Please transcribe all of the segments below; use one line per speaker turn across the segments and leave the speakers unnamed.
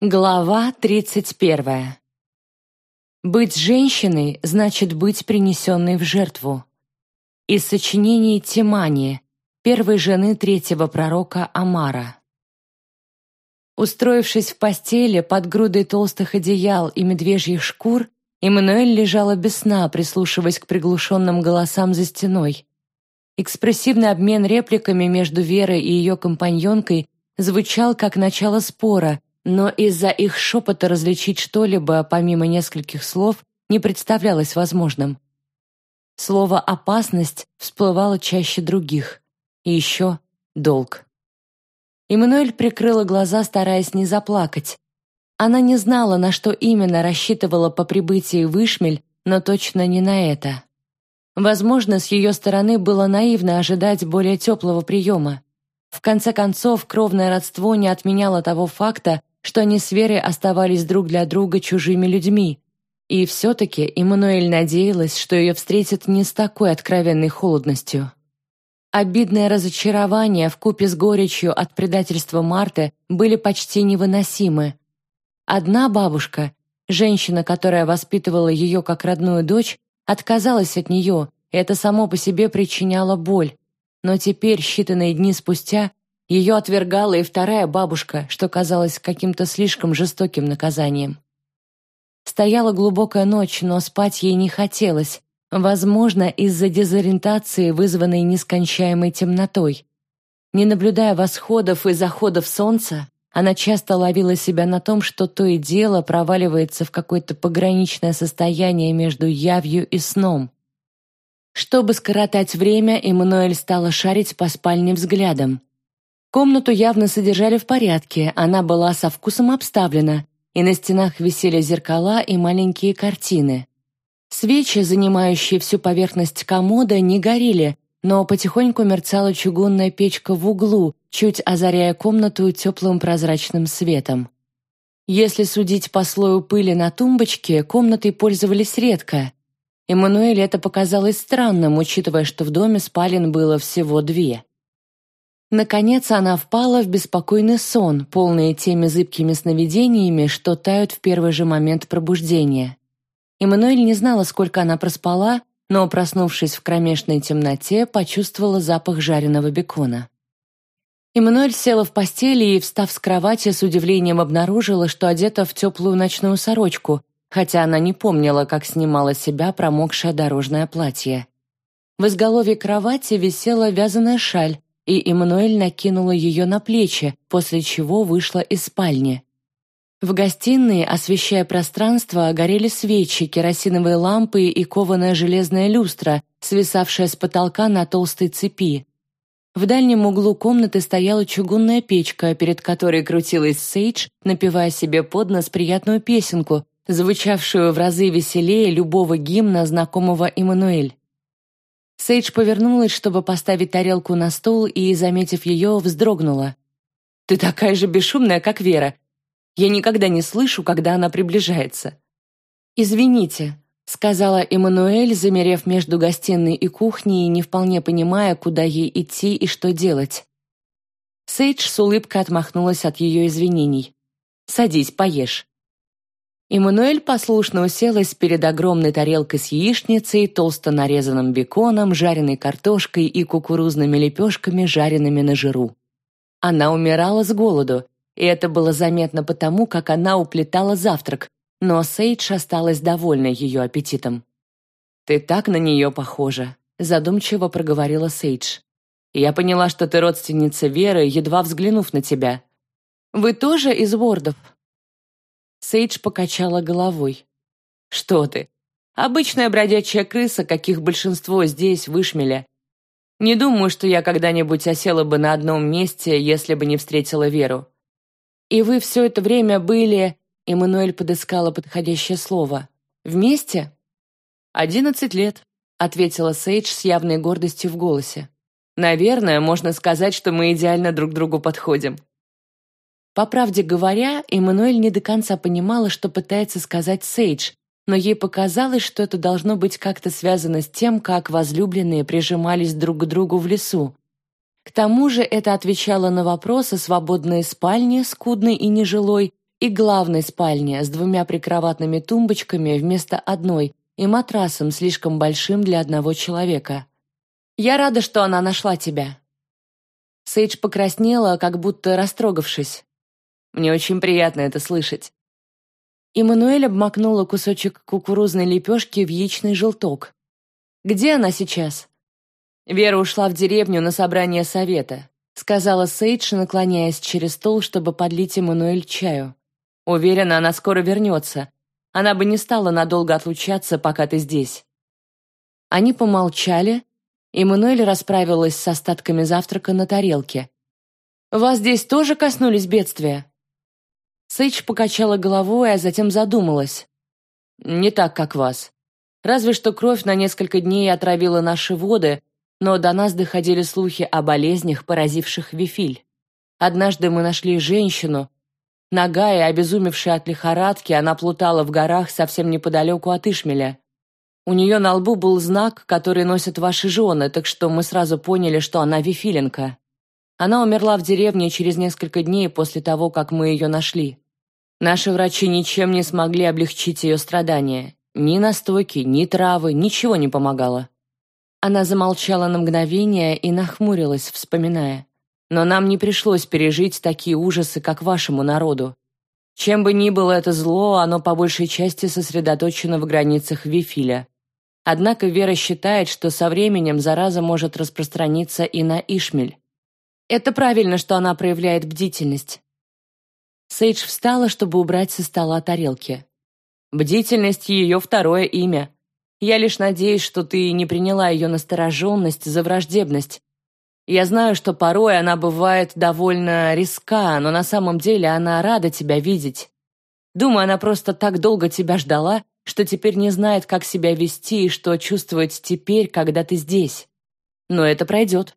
Глава 31. Быть женщиной значит быть принесенной в жертву. Из сочинений Тимани, первой жены третьего пророка Амара. Устроившись в постели под грудой толстых одеял и медвежьих шкур, Эммануэль лежала без сна, прислушиваясь к приглушенным голосам за стеной. Экспрессивный обмен репликами между Верой и ее компаньонкой звучал как начало спора – но из-за их шепота различить что-либо, помимо нескольких слов, не представлялось возможным. Слово «опасность» всплывало чаще других. И еще «долг». Эммануэль прикрыла глаза, стараясь не заплакать. Она не знала, на что именно рассчитывала по прибытии в Ишмель, но точно не на это. Возможно, с ее стороны было наивно ожидать более теплого приема. В конце концов, кровное родство не отменяло того факта, что они с Верой оставались друг для друга чужими людьми. И все-таки Эммануэль надеялась, что ее встретят не с такой откровенной холодностью. Обидное разочарование вкупе с горечью от предательства Марты были почти невыносимы. Одна бабушка, женщина, которая воспитывала ее как родную дочь, отказалась от нее, и это само по себе причиняло боль. Но теперь, считанные дни спустя, ее отвергала и вторая бабушка, что казалось каким-то слишком жестоким наказанием. Стояла глубокая ночь, но спать ей не хотелось, возможно, из-за дезориентации, вызванной нескончаемой темнотой. Не наблюдая восходов и заходов солнца, она часто ловила себя на том, что то и дело проваливается в какое-то пограничное состояние между явью и сном. Чтобы скоротать время, Эммануэль стала шарить по спальне взглядом. Комнату явно содержали в порядке, она была со вкусом обставлена, и на стенах висели зеркала и маленькие картины. Свечи, занимающие всю поверхность комода, не горели, но потихоньку мерцала чугунная печка в углу, чуть озаряя комнату теплым прозрачным светом. Если судить по слою пыли на тумбочке, комнатой пользовались редко. Эммануэле это показалось странным, учитывая, что в доме спален было всего две. Наконец она впала в беспокойный сон, полный теми зыбкими сновидениями, что тают в первый же момент пробуждения. Эммануэль не знала, сколько она проспала, но, проснувшись в кромешной темноте, почувствовала запах жареного бекона. Эммануэль села в постели и, встав с кровати, с удивлением обнаружила, что одета в теплую ночную сорочку, хотя она не помнила, как снимала себя промокшее дорожное платье. В изголовье кровати висела вязаная шаль, и Эммануэль накинула ее на плечи, после чего вышла из спальни. В гостиной, освещая пространство, горели свечи, керосиновые лампы и кованая железная люстра, свисавшая с потолка на толстой цепи. В дальнем углу комнаты стояла чугунная печка, перед которой крутилась Сейдж, напевая себе под нос приятную песенку, звучавшую в разы веселее любого гимна, знакомого Эммануэль. Сейдж повернулась, чтобы поставить тарелку на стол, и, заметив ее, вздрогнула. «Ты такая же бесшумная, как Вера. Я никогда не слышу, когда она приближается». «Извините», — сказала Эммануэль, замерев между гостиной и кухней, не вполне понимая, куда ей идти и что делать. Сейдж с улыбкой отмахнулась от ее извинений. «Садись, поешь». Эммануэль послушно уселась перед огромной тарелкой с яичницей, толсто нарезанным беконом, жареной картошкой и кукурузными лепешками, жареными на жиру. Она умирала с голоду, и это было заметно потому, как она уплетала завтрак, но Сейдж осталась довольна ее аппетитом. «Ты так на нее похожа», — задумчиво проговорила Сейдж. «Я поняла, что ты родственница Веры, едва взглянув на тебя». «Вы тоже из Вордов?» Сейдж покачала головой. «Что ты? Обычная бродячая крыса, каких большинство здесь, в Ишмеле. Не думаю, что я когда-нибудь осела бы на одном месте, если бы не встретила Веру. И вы все это время были...» Эммануэль подыскала подходящее слово. «Вместе?» «Одиннадцать лет», — ответила Сейдж с явной гордостью в голосе. «Наверное, можно сказать, что мы идеально друг другу подходим». По правде говоря, Эммануэль не до конца понимала, что пытается сказать Сейдж, но ей показалось, что это должно быть как-то связано с тем, как возлюбленные прижимались друг к другу в лесу. К тому же это отвечало на вопрос о свободной спальне, скудной и нежилой, и главной спальне с двумя прикроватными тумбочками вместо одной и матрасом слишком большим для одного человека. «Я рада, что она нашла тебя». Сейдж покраснела, как будто растрогавшись. «Мне очень приятно это слышать». Эммануэль обмакнула кусочек кукурузной лепешки в яичный желток. «Где она сейчас?» Вера ушла в деревню на собрание совета, сказала Сейдж, наклоняясь через стол, чтобы подлить Эммануэль чаю. Уверена, она скоро вернется. Она бы не стала надолго отлучаться, пока ты здесь. Они помолчали, и Мануэль расправилась с остатками завтрака на тарелке. «Вас здесь тоже коснулись бедствия?» Сейдж покачала головой, а затем задумалась. «Не так, как вас. Разве что кровь на несколько дней отравила наши воды, но до нас доходили слухи о болезнях, поразивших Вифиль. Однажды мы нашли женщину, Нагая, обезумевшая от лихорадки, она плутала в горах совсем неподалеку от Ишмеля. У нее на лбу был знак, который носят ваши жены, так что мы сразу поняли, что она вифиленка. Она умерла в деревне через несколько дней после того, как мы ее нашли. Наши врачи ничем не смогли облегчить ее страдания. Ни настойки, ни травы, ничего не помогало. Она замолчала на мгновение и нахмурилась, вспоминая. Но нам не пришлось пережить такие ужасы, как вашему народу. Чем бы ни было это зло, оно по большей части сосредоточено в границах Вифиля. Однако Вера считает, что со временем зараза может распространиться и на Ишмель. Это правильно, что она проявляет бдительность. Сейдж встала, чтобы убрать со стола тарелки. Бдительность — ее второе имя. Я лишь надеюсь, что ты не приняла ее настороженность за враждебность, я знаю, что порой она бывает довольно риска, но на самом деле она рада тебя видеть. Думаю, она просто так долго тебя ждала, что теперь не знает, как себя вести и что чувствовать теперь, когда ты здесь. Но это пройдет.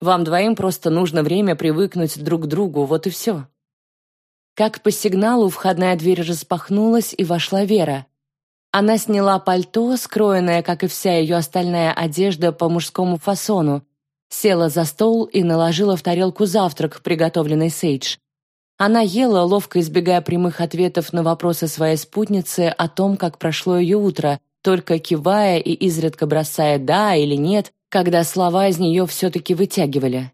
Вам двоим просто нужно время привыкнуть друг к другу, вот и все. Как по сигналу входная дверь распахнулась, и вошла Вера. Она сняла пальто, скроенное, как и вся ее остальная одежда, по мужскому фасону, Села за стол и наложила в тарелку завтрак, приготовленный Сейдж. Она ела, ловко избегая прямых ответов на вопросы своей спутницы о том, как прошло ее утро, только кивая и изредка бросая «да» или «нет», когда слова из нее все-таки вытягивали.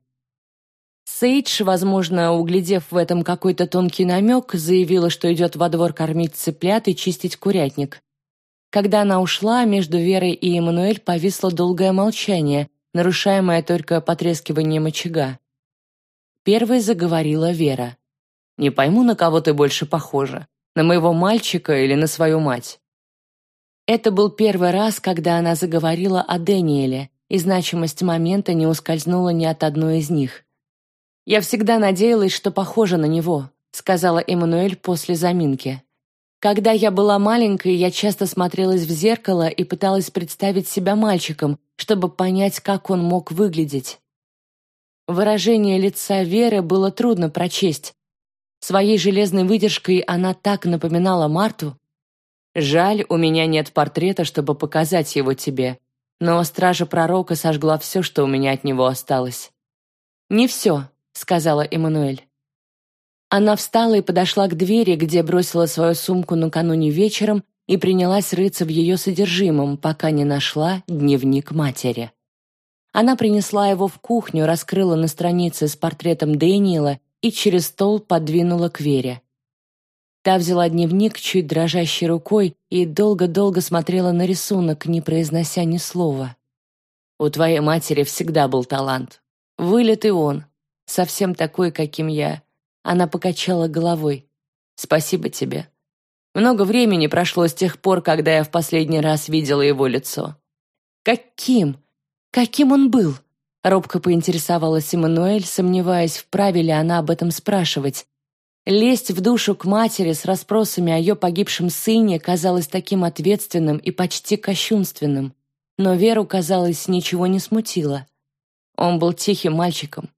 Сейдж, возможно, углядев в этом какой-то тонкий намек, заявила, что идет во двор кормить цыплят и чистить курятник. Когда она ушла, между Верой и Эммануэль повисло долгое молчание, нарушаемая только потрескиванием очага. Первой заговорила Вера. «Не пойму, на кого ты больше похожа. На моего мальчика или на свою мать?» Это был первый раз, когда она заговорила о Дэниеле, и значимость момента не ускользнула ни от одной из них. «Я всегда надеялась, что похожа на него», сказала Эммануэль после заминки. Когда я была маленькой, я часто смотрелась в зеркало и пыталась представить себя мальчиком, чтобы понять, как он мог выглядеть. Выражение лица Веры было трудно прочесть. Своей железной выдержкой она так напоминала Марту. «Жаль, у меня нет портрета, чтобы показать его тебе, но стража пророка сожгла все, что у меня от него осталось». «Не все», — сказала Эммануэль. Она встала и подошла к двери, где бросила свою сумку накануне вечером и принялась рыться в ее содержимом, пока не нашла дневник матери. Она принесла его в кухню, раскрыла на странице с портретом Дэниела и через стол подвинула к Вере. Та взяла дневник чуть дрожащей рукой и долго-долго смотрела на рисунок, не произнося ни слова. «У твоей матери всегда был талант. Вылет и он. Совсем такой, каким я. Она покачала головой. «Спасибо тебе. Много времени прошло с тех пор, когда я в последний раз видела его лицо». «Каким? Каким он был?» Робко поинтересовалась Эммануэль, сомневаясь, вправе ли она об этом спрашивать. Лезть в душу к матери с расспросами о ее погибшем сыне казалось таким ответственным и почти кощунственным. Но Веру, казалось, ничего не смутило. Он был тихим мальчиком,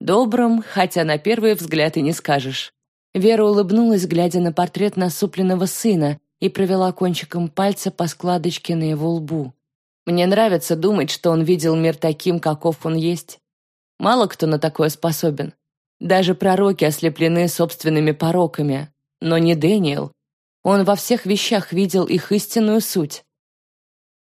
Добрым, хотя на первый взгляд и не скажешь. Вера улыбнулась, глядя на портрет насупленного сына, и провела кончиком пальца по складочке на его лбу. Мне нравится думать, что он видел мир таким, каков он есть. Мало кто на такое способен. Даже пророки ослеплены собственными пороками. но не Дэниел. Он во всех вещах видел их истинную суть.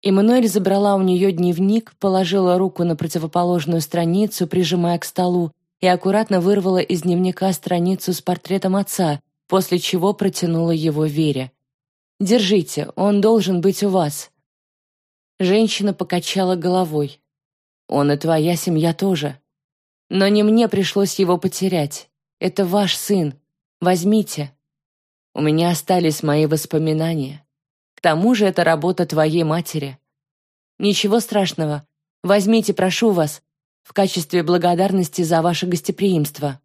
Эммануэль забрала у нее дневник, положила руку на противоположную страницу, прижимая к столу, и аккуратно вырвала из дневника страницу с портретом отца, после чего протянула его Вере. «Держите, он должен быть у вас». Женщина покачала головой. «Он и твоя семья тоже. Но не мне пришлось его потерять. Это ваш сын. Возьмите. У меня остались мои воспоминания. К тому же это работа твоей матери. Ничего страшного. Возьмите, прошу вас, в качестве благодарности за ваше гостеприимство».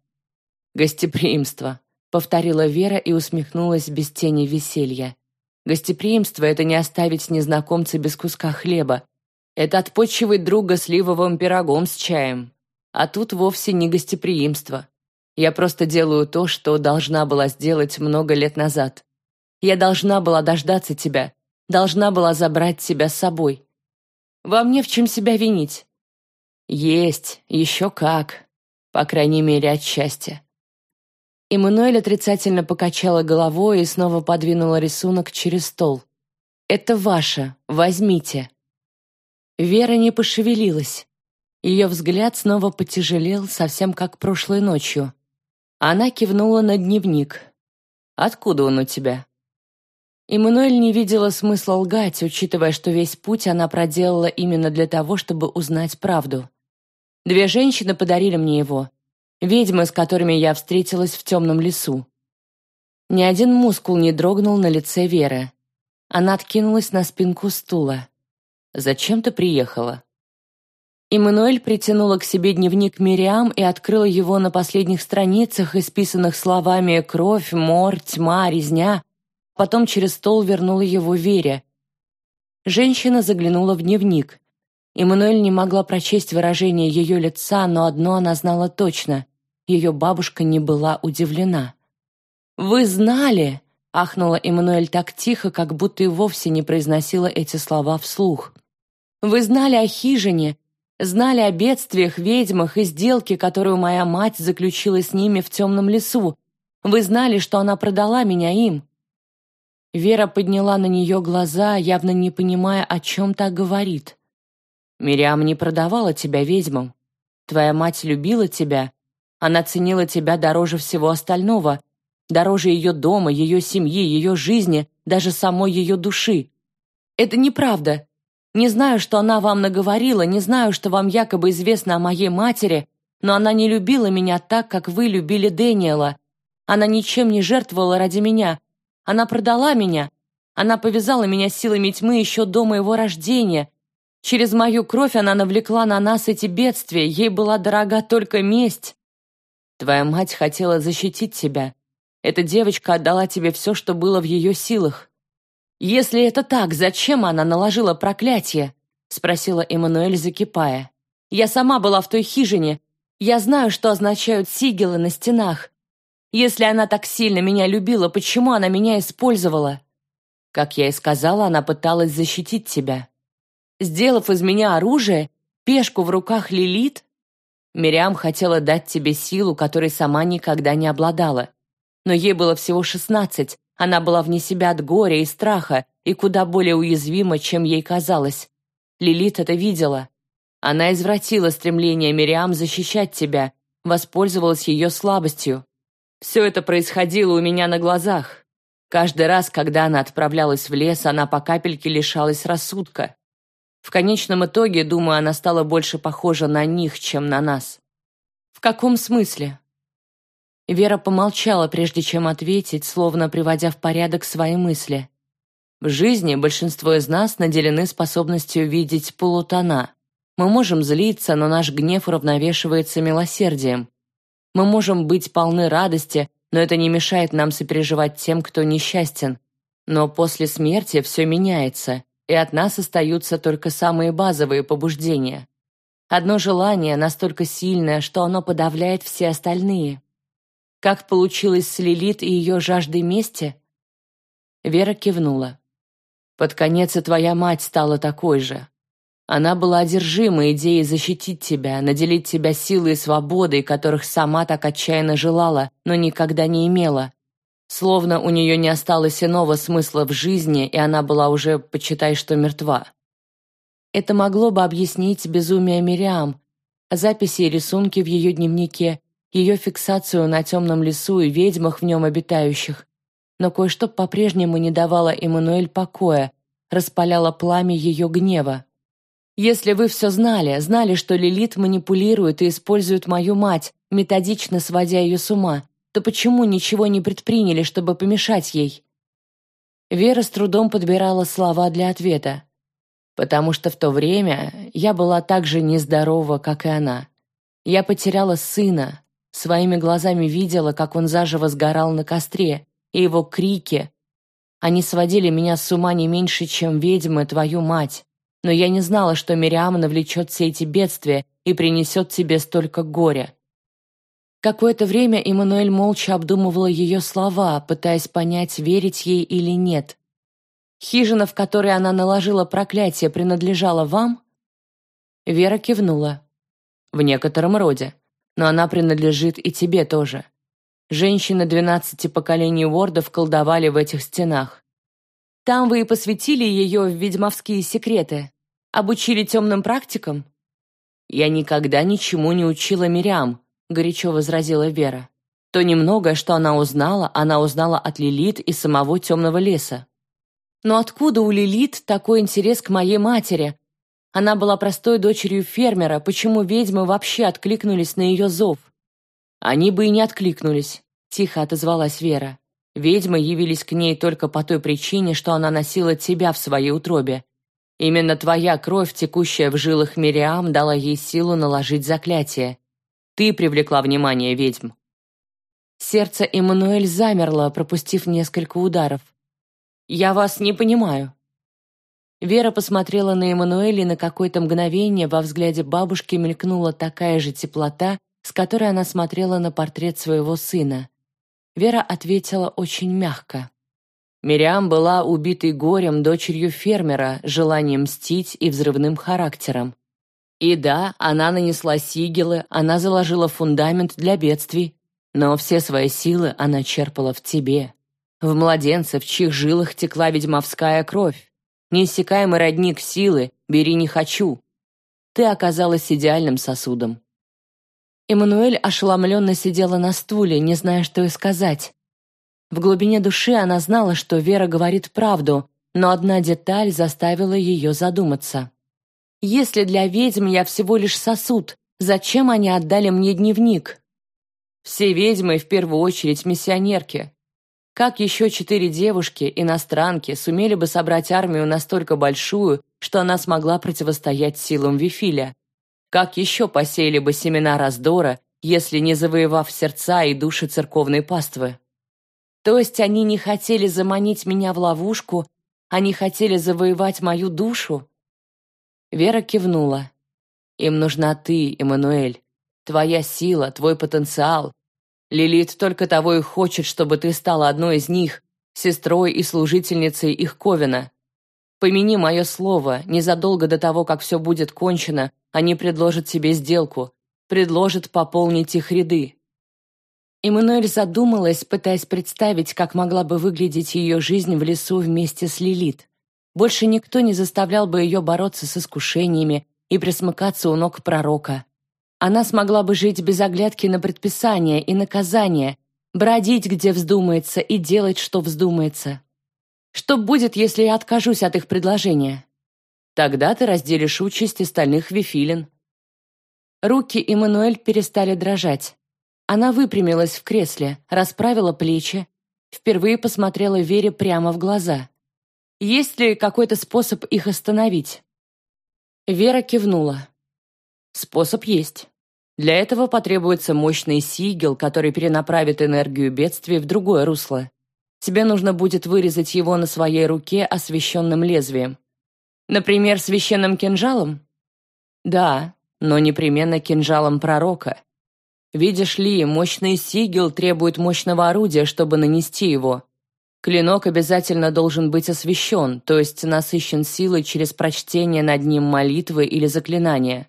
«Гостеприимство», — повторила Вера и усмехнулась без тени веселья. «Гостеприимство — это не оставить незнакомца без куска хлеба. Это отпочивать друга сливовым пирогом с чаем. А тут вовсе не гостеприимство. Я просто делаю то, что должна была сделать много лет назад. Я должна была дождаться тебя, должна была забрать тебя с собой. Вам не в чем себя винить. Есть, еще как. По крайней мере, от счастья. Эммануэль отрицательно покачала головой и снова подвинула рисунок через стол. «Это ваше, возьмите». Вера не пошевелилась. Ее взгляд снова потяжелел, совсем как прошлой ночью. Она кивнула на дневник. «Откуда он у тебя?» Эммануэль не видела смысла лгать, учитывая, что весь путь она проделала именно для того, чтобы узнать правду. Две женщины подарили мне его. Ведьмы, с которыми я встретилась в темном лесу. Ни один мускул не дрогнул на лице Веры. Она откинулась на спинку стула. «Зачем ты приехала?» Эммануэль притянула к себе дневник Мириам и открыла его на последних страницах, исписанных словами «кровь», «мор», «тьма», «резня». Потом через стол вернула его Вере. Женщина заглянула в дневник. Эммануэль не могла прочесть выражение ее лица, но одно она знала точно. Ее бабушка не была удивлена. «Вы знали!» — ахнула Эммануэль так тихо, как будто и вовсе не произносила эти слова вслух. «Вы знали о хижине, Знали о бедствиях, ведьмах и сделке, которую моя мать заключила с ними в темном лесу. Вы знали, что она продала меня им». Вера подняла на нее глаза, явно не понимая, о чем так говорит. «Мириам не продавала тебя ведьмам. Твоя мать любила тебя. Она ценила тебя дороже всего остального, дороже ее дома, ее семьи, ее жизни, даже самой ее души. Это неправда. Не знаю, что она вам наговорила, не знаю, что вам якобы известно о моей матери, но она не любила меня так, как вы любили Дэниела. Она ничем не жертвовала ради меня. Она продала меня. Она повязала меня силами тьмы еще до моего рождения. Через мою кровь она навлекла на нас эти бедствия. Ей была дорога только месть. Твоя мать хотела защитить тебя. Эта девочка отдала тебе все, что было в ее силах. «Если это так, зачем она наложила проклятие?» — спросила Эммануэль, закипая. «Я сама была в той хижине. Я знаю, что означают сигилы на стенах. Если она так сильно меня любила, почему она меня использовала?» Как я и сказала, она пыталась защитить тебя. Сделав из меня оружие, пешку в руках Лилит, Мириам хотела дать тебе силу, которой сама никогда не обладала. Но ей было всего шестнадцать, она была вне себя от горя и страха и куда более уязвима, чем ей казалось. Лилит это видела. Она извратила стремление Мириам защищать тебя, воспользовалась ее слабостью. Все это происходило у меня на глазах. Каждый раз, когда она отправлялась в лес, она по капельке лишалась рассудка. В конечном итоге, думаю, она стала больше похожа на них, чем на нас. В каком смысле? Вера помолчала, прежде чем ответить, словно приводя в порядок свои мысли. В жизни большинство из нас наделены способностью видеть полутона. Мы можем злиться, но наш гнев уравновешивается милосердием. Мы можем быть полны радости, но это не мешает нам сопереживать тем, кто несчастен. Но после смерти все меняется, и от нас остаются только самые базовые побуждения. Одно желание настолько сильное, что оно подавляет все остальные. Как получилось с Лилит и ее жаждой мести? Вера кивнула. Под конец и твоя мать стала такой же. Она была одержима идеей защитить тебя, наделить тебя силой и свободой, которых сама так отчаянно желала, но никогда не имела. Словно у нее не осталось иного смысла в жизни, и она была уже, почитай, что мертва. Это могло бы объяснить безумие Мириам, записи и рисунки в ее дневнике, ее фиксацию на темном лесу и ведьмах в нем обитающих. Но кое-что по-прежнему не давало Эммануэль покоя, распаляло пламя ее гнева. «Если вы все знали, знали, что Лилит манипулирует и использует мою мать, методично сводя ее с ума, то почему ничего не предприняли, чтобы помешать ей?» Вера с трудом подбирала слова для ответа. «Потому что в то время я была так же нездорова, как и она. Я потеряла сына, Своими глазами видела, как он заживо сгорал на костре, и его крики. Они сводили меня с ума не меньше, чем ведьмы, твою мать. Но я не знала, что Мириам навлечет все эти бедствия и принесет тебе столько горя. Какое-то время Эммануэль молча обдумывала ее слова, пытаясь понять, верить ей или нет. «Хижина, в которой она наложила проклятие, принадлежала вам?» Вера кивнула. «В некотором роде но она принадлежит и тебе тоже. Женщины двенадцати поколений Уордов колдовали в этих стенах. Там вы и посвятили ее в ведьмовские секреты, обучили темным практикам? Я никогда ничему не учила Мириам, горячо возразила Вера. То немногое, что она узнала, она узнала от Лилит и самого темного леса. Но откуда у Лилит такой интерес к моей матери, она была простой дочерью фермера, почему ведьмы вообще откликнулись на ее зов? Они бы и не откликнулись, тихо отозвалась Вера. Ведьмы явились к ней только по той причине, что она носила тебя в своей утробе. Именно твоя кровь, текущая в жилах Мириам, дала ей силу наложить заклятие. Ты привлекла внимание ведьм. Сердце Эммануэль замерло, пропустив несколько ударов. «Я вас не понимаю», Вера посмотрела на Эммануэля, и на какое-то мгновение во взгляде бабушки мелькнула такая же теплота, с которой она смотрела на портрет своего сына. Вера ответила очень мягко. Мириам была убитой горем дочерью фермера, желанием мстить и взрывным характером. И да, она нанесла сигелы, она заложила фундамент для бедствий, но все свои силы она черпала в тебе. В младенце, в чьих жилах текла ведьмовская кровь. Неиссякаемый родник силы, бери не хочу. Ты оказалась идеальным сосудом. Эммануэль ошеломленно сидела на стуле, не зная, что и сказать. В глубине души она знала, что Вера говорит правду, но одна деталь заставила ее задуматься. «Если для ведьм я всего лишь сосуд, зачем они отдали мне дневник?» «Все ведьмы в первую очередь миссионерки», как еще четыре девушки, иностранки, сумели бы собрать армию настолько большую, что она смогла противостоять силам Вифиля? Как еще посеяли бы семена раздора, если не завоевав сердца и души церковной паствы? То есть они не хотели заманить меня в ловушку, они хотели завоевать мою душу? Вера кивнула. Им нужна ты, Эммануэль. Твоя сила, твой потенциал, Лилит только того и хочет, чтобы ты стала одной из них, сестрой и служительницей их Ковина. Помяни мое слово, незадолго до того, как все будет кончено, они предложат тебе сделку, предложат пополнить их ряды». Эммануэль задумалась, пытаясь представить, как могла бы выглядеть ее жизнь в лесу вместе с Лилит. Больше никто не заставлял бы ее бороться с искушениями и присмыкаться у ног пророка. Она смогла бы жить без оглядки на предписания и наказания, бродить, где вздумается, и делать, что вздумается. Что будет, если я откажусь от их предложения? Тогда ты разделишь участь остальных вифилин. Руки Эммануэль перестали дрожать. Она выпрямилась в кресле, расправила плечи, впервые посмотрела Вере прямо в глаза. Есть ли какой-то способ их остановить? Вера кивнула. Способ есть. Для этого потребуется мощный сигел, который перенаправит энергию бедствия в другое русло. Тебе нужно будет вырезать его на своей руке освещенным лезвием. Например, священным кинжалом? Да, но непременно кинжалом пророка. Видишь ли, мощный сигел требует мощного орудия, чтобы нанести его. Клинок обязательно должен быть освящен, то есть насыщен силой через прочтение над ним молитвы или заклинания.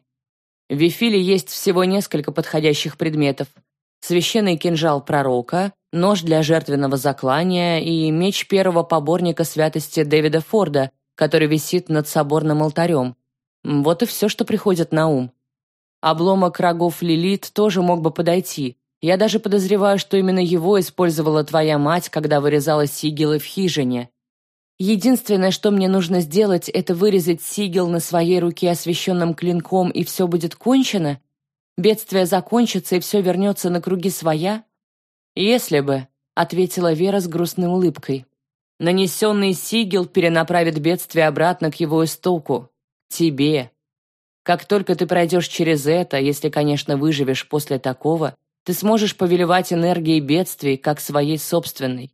В Вифиле есть всего несколько подходящих предметов. Священный кинжал пророка, нож для жертвенного заклания и меч первого поборника святости Дэвида Форда, который висит над соборным алтарем. Вот и все, что приходит на ум. Обломок рогов Лилит тоже мог бы подойти. Я даже подозреваю, что именно его использовала твоя мать, когда вырезала сигилы в хижине. Единственное, что мне нужно сделать, это вырезать сигил на своей руке освещенным клинком, и все будет кончено? Бедствие закончится, и все вернется на круги своя? Если бы, — ответила Вера с грустной улыбкой. Нанесенный сигил перенаправит бедствие обратно к его истоку. Тебе. Как только ты пройдешь через это, если, конечно, выживешь после такого, ты сможешь повелевать энергией бедствий, как своей собственной.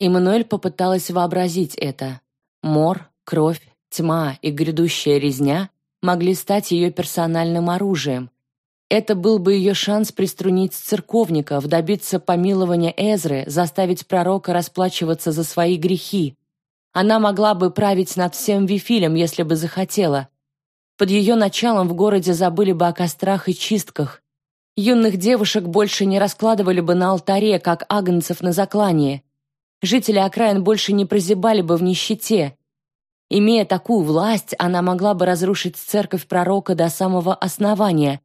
Эммануэль попыталась вообразить это. Мор, кровь, тьма и грядущая резня могли стать ее персональным оружием. Это был бы ее шанс приструнить церковников, добиться помилования Эзры, заставить пророка расплачиваться за свои грехи. Она могла бы править над всем Вифилем, если бы захотела. Под ее началом в городе забыли бы о кострах и чистках. Юных девушек больше не раскладывали бы на алтаре, как агнцев на заклание. Жители окраин больше не прозябали бы в нищете. Имея такую власть, она могла бы разрушить церковь пророка до самого основания.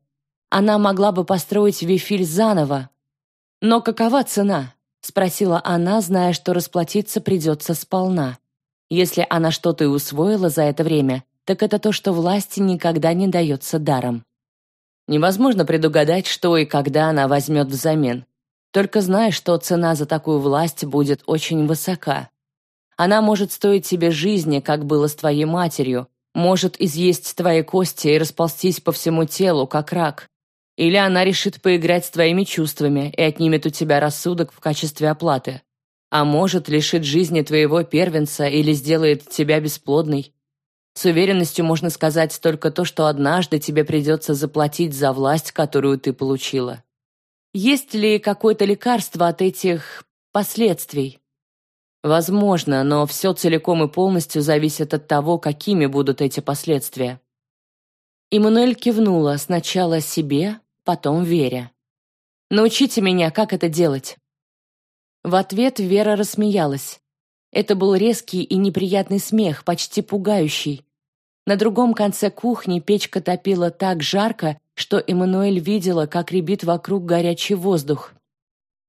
Она могла бы построить Вифиль заново. «Но какова цена?» — спросила она, зная, что расплатиться придется сполна. Если она что-то и усвоила за это время, так это то, что власти никогда не дается даром. Невозможно предугадать, что и когда она возьмет взамен. Только знай, что цена за такую власть будет очень высока. Она может стоить тебе жизни, как было с твоей матерью, может изъесть твои кости и расползтись по всему телу, как рак. Или она решит поиграть с твоими чувствами и отнимет у тебя рассудок в качестве оплаты. А может, лишит жизни твоего первенца или сделает тебя бесплодной. С уверенностью можно сказать только то, что однажды тебе придется заплатить за власть, которую ты получила. Есть ли какое-то лекарство от этих последствий? Возможно, но все целиком и полностью зависит от того, какими будут эти последствия. Эммануэль кивнула сначала себе, потом Вере. «Научите меня, как это делать». В ответ Вера рассмеялась. Это был резкий и неприятный смех, почти пугающий. На другом конце кухни печка топила так жарко, что Эммануэль видела, как рябит вокруг горячий воздух.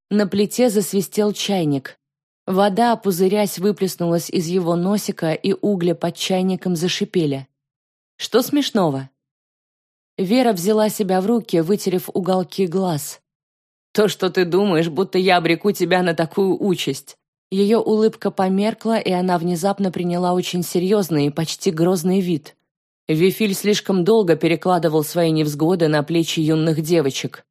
На плите засвистел чайник. Вода, пузырясь, выплеснулась из его носика, и угли под чайником зашипели. «Что смешного?» Вера взяла себя в руки, вытерев уголки глаз. «То, что ты думаешь, будто я обреку тебя на такую участь». Ее улыбка померкла, и она внезапно приняла очень серьезный и почти грозный вид. Вифиль слишком долго перекладывал свои невзгоды на плечи юных девочек.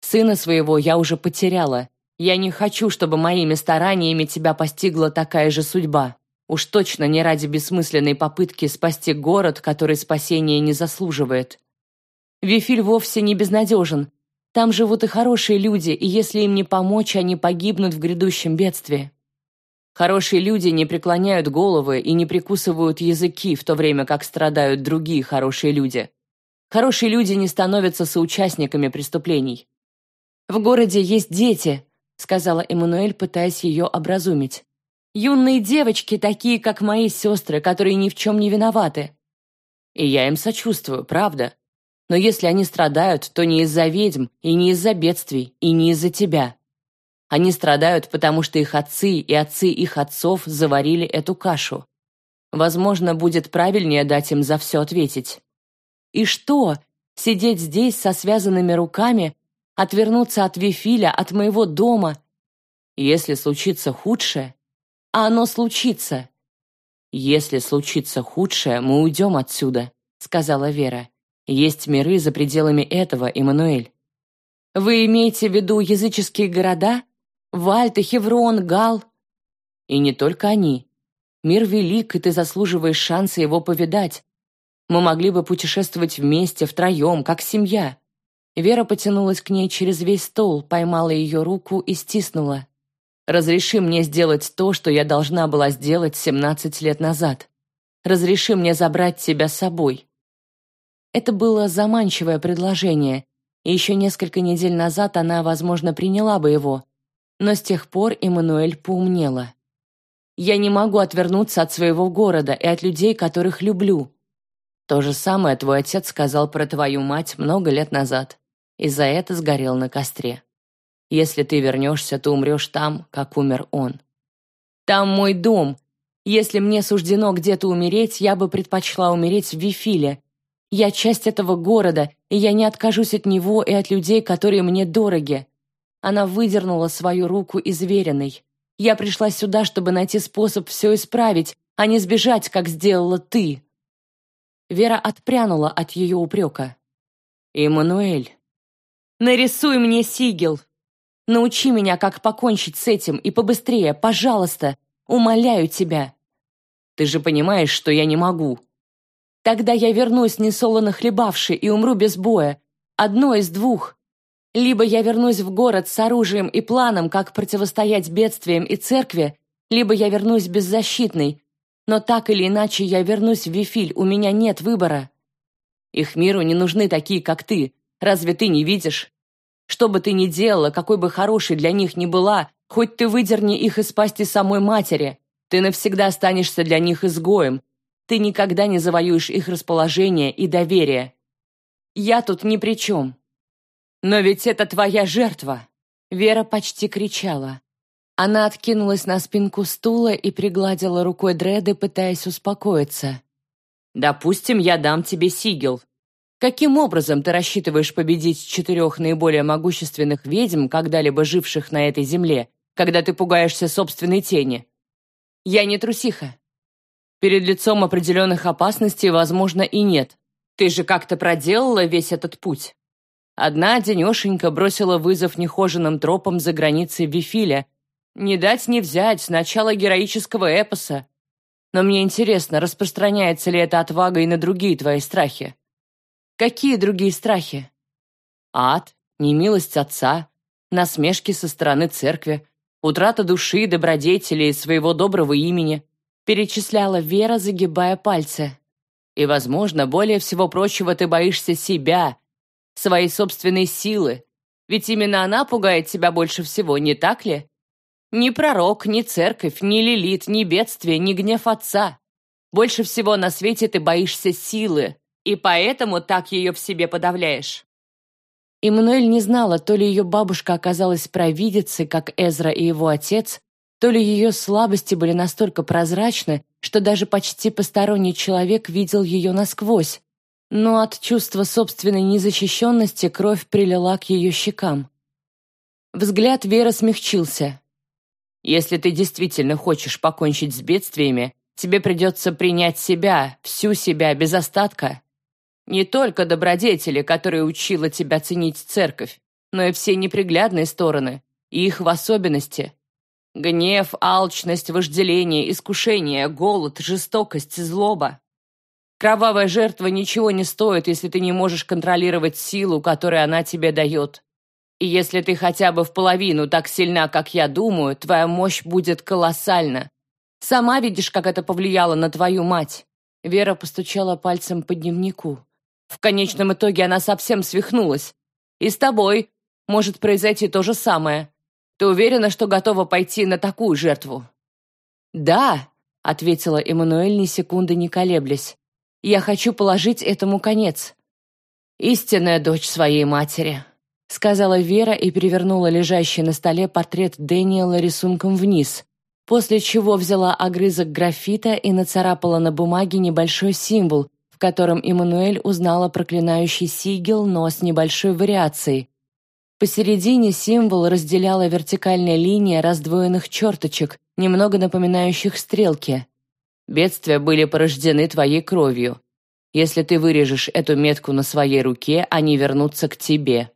Сына своего я уже потеряла. Я не хочу, чтобы моими стараниями тебя постигла такая же судьба. Уж точно не ради бессмысленной попытки спасти город, который спасения не заслуживает. Вифиль вовсе не безнадежен. Там живут и хорошие люди, и если им не помочь, они погибнут в грядущем бедствии. Хорошие люди не преклоняют головы и не прикусывают языки, в то время как страдают другие хорошие люди. Хорошие люди не становятся соучастниками преступлений. «В городе есть дети», — сказала Эммануэль, пытаясь ее образумить. «Юные девочки, такие, как мои сестры, которые ни в чем не виноваты». «И я им сочувствую, правда. Но если они страдают, то не из-за ведьм, и не из-за бедствий, и не из-за тебя. Они страдают, потому что их отцы и отцы их отцов заварили эту кашу. Возможно, будет правильнее дать им за все ответить. И что? Сидеть здесь со связанными руками, отвернуться от Вифиля, от моего дома? Если случится худшее, а оно случится. Если случится худшее, мы уйдем отсюда, сказала Вера. Есть миры за пределами этого, Эммануэль. Вы имеете в виду языческие города? Вальта, Хеврон, Гал. И не только они. Мир велик, и ты заслуживаешь шанса его повидать. Мы могли бы путешествовать вместе, втроем, как семья. Вера потянулась к ней через весь стол, поймала ее руку и стиснула. «Разреши мне сделать то, что я должна была сделать 17 лет назад. Разреши мне забрать тебя с собой». Это было заманчивое предложение, и еще несколько недель назад она, возможно, приняла бы его, Но с тех пор Эммануэль поумнела. «Я не могу отвернуться от своего города и от людей, которых люблю». То же самое твой отец сказал про твою мать много лет назад, и за это сгорел на костре. Если ты вернешься, то умрешь там, как умер он. Там мой дом. Если мне суждено где-то умереть, я бы предпочла умереть в Вифиле. Я часть этого города, и я не откажусь от него и от людей, которые мне дороги. Она выдернула свою руку из веренной. Я пришла сюда, чтобы найти способ все исправить, а не сбежать, как сделала ты. Вера отпрянула от ее упрека. «Эммануэль, нарисуй мне сигел!» Научи меня, как покончить с этим, и побыстрее, пожалуйста. Умоляю тебя. Ты же понимаешь, что я не могу. Тогда я вернусь несолоно хлебавши и умру без боя. Одно из двух. Либо я вернусь в город с оружием и планом, как противостоять бедствиям и церкви, либо я вернусь беззащитной. Но так или иначе я вернусь в Вифиль, у меня нет выбора. Их миру не нужны такие, как ты. Разве ты не видишь? Что бы ты ни делала, какой бы хорошей для них ни была, хоть ты выдерни их из пасти самой матери, ты навсегда останешься для них изгоем. Ты никогда не завоюешь их расположение и доверие. Я тут ни при чем. Но ведь это твоя жертва!» Вера почти кричала. Она откинулась на спинку стула и пригладила рукой дреды, пытаясь успокоиться. «Допустим, я дам тебе сигел. Каким образом ты рассчитываешь победить четырех наиболее могущественных ведьм, когда-либо живших на этой земле, когда ты пугаешься собственной тени? Я не трусиха. Перед лицом определенных опасностей, возможно, и нет. Ты же как-то проделала весь этот путь. Одна денешенька бросила вызов нехоженным тропам за границей Вифиля. Не дать не взять, начало героического эпоса. Но мне интересно, распространяется ли эта отвага и на другие твои страхи? Какие другие страхи? Ад, немилость отца, насмешки со стороны церкви, утрата души, добродетели и своего доброго имени, перечисляла Вера, загибая пальцы. И, возможно, более всего прочего ты боишься себя, своей собственной силы, ведь именно она пугает тебя больше всего, не так ли? Ни пророк, ни церковь, ни лилит, ни бедствие, ни гнев отца. Больше всего на свете ты боишься силы, и поэтому так ее в себе подавляешь». Эммануэль не знала, то ли ее бабушка оказалась провидицей, как Эзра и его отец, то ли ее слабости были настолько прозрачны, что даже почти посторонний человек видел ее насквозь. Но от чувства собственной незащищенности кровь прилила к ее щекам. Взгляд Веры смягчился. «Если ты действительно хочешь покончить с бедствиями, тебе придется принять себя, всю себя, без остатка. Не только добродетели, которые учила тебя ценить церковь, но и все неприглядные стороны, и их в особенности. Гнев, алчность, вожделение, искушение, голод, жестокость, злоба. Кровавая жертва ничего не стоит, если ты не можешь контролировать силу, которую она тебе дает. И если ты хотя бы в половину так сильна, как я думаю, твоя мощь будет колоссальна. Сама видишь, как это повлияло на твою мать. Вера постучала пальцем по дневнику. В конечном итоге она совсем свихнулась. И с тобой может произойти то же самое. Ты уверена, что готова пойти на такую жертву?» «Да», — ответила Эммануэль ни секунды не колеблясь. «Я хочу положить этому конец». «Истинная дочь своей матери», — сказала Вера и перевернула лежащий на столе портрет Дэниела рисунком вниз, после чего взяла огрызок графита и нацарапала на бумаге небольшой символ, в котором Эммануэль узнала проклинающий сигел, но с небольшой вариацией. Посередине символ разделяла вертикальная линия раздвоенных черточек, немного напоминающих стрелки. «Бедствия были порождены твоей кровью. Если ты вырежешь эту метку на своей руке, они вернутся к тебе.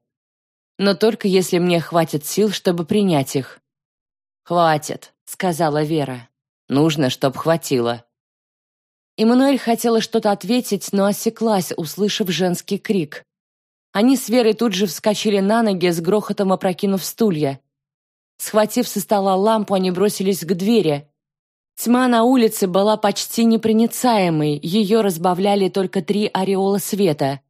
Но только если мне хватит сил, чтобы принять их». «Хватит», — сказала Вера. «Нужно, чтоб хватило». Эммануэль хотела что-то ответить, но осеклась, услышав женский крик. Они с Верой тут же вскочили на ноги, с грохотом опрокинув стулья. Схватив со стола лампу, они бросились к двери. Тьма на улице была почти непроницаемой, ее разбавляли только три ореола света.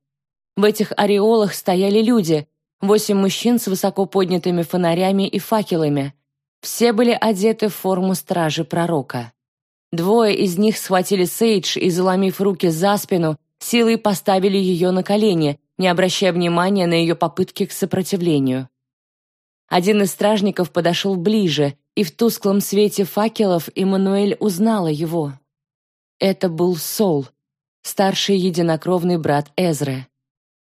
В этих ореолах стояли люди, восемь мужчин с высоко поднятыми фонарями и факелами. Все были одеты в форму стражи пророка. Двое из них схватили Сейдж и, заломив руки за спину, силой поставили ее на колени, не обращая внимания на ее попытки к сопротивлению. Один из стражников подошел ближе, и в тусклом свете факелов Эммануэль узнала его. Это был Сол, старший единокровный брат Эзры.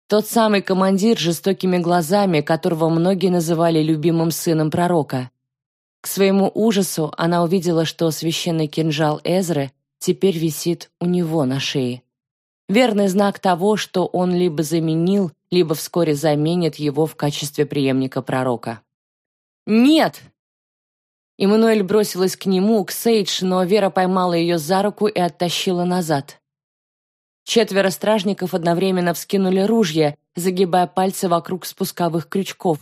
Тот самый командир с жестокими глазами, которого многие называли любимым сыном пророка. К своему ужасу она увидела, что священный кинжал Эзры теперь висит у него на шее. Верный знак того, что он либо заменил, либо вскоре заменит его в качестве преемника пророка. «Нет!» Эммануэль бросилась к нему, к Сейдж, но Вера поймала ее за руку и оттащила назад. Четверо стражников одновременно вскинули ружья, загибая пальцы вокруг спусковых крючков.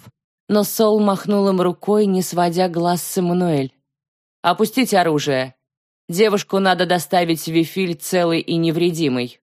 Но Сол махнул им рукой, не сводя глаз с Эммануэль. «Опустите оружие. Девушку надо доставить в Вифиль целой и невредимой».